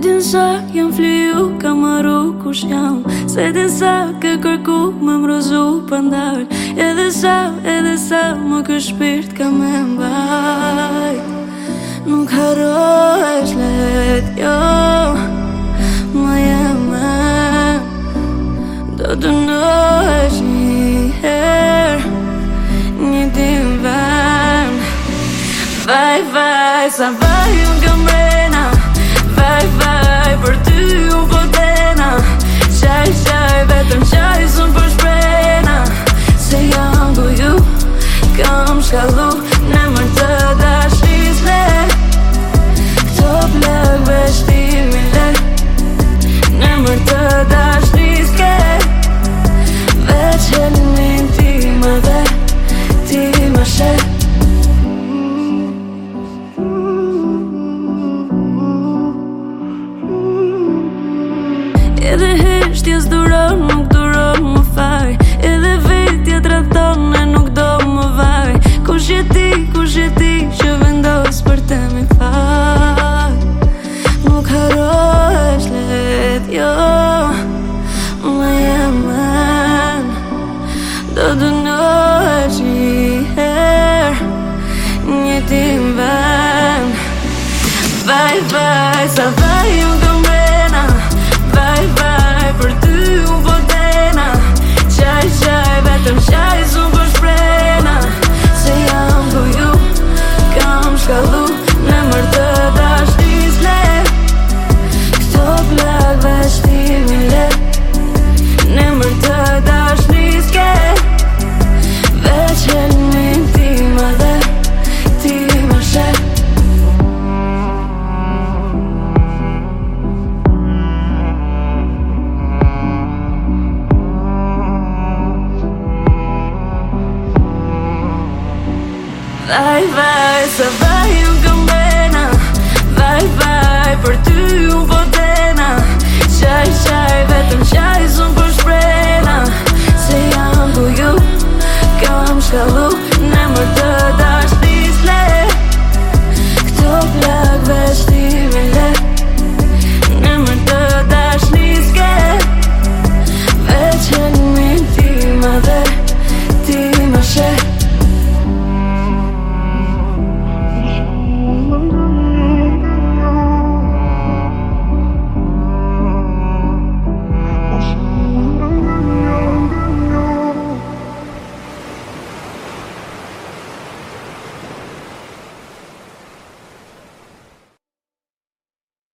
din sa jam fliju, ka më kush jam Se din sa ke kërku, më më rruzu për ndal Edhe sa, edhe sa, më këshpirt ka me mbaj Nuk haro është let, jo Më jeme Do të ndo një her Një tim vend Vaj, vaj, sa vaj unë këmrej shaj vaj Për ty u potena Shaj shaj vetëm shaj sun për shprejna Se jam do ju Kam shkallu Dhaj, dhaj, sa dhaj nga mbëna Dhaj, dhaj, për ty ju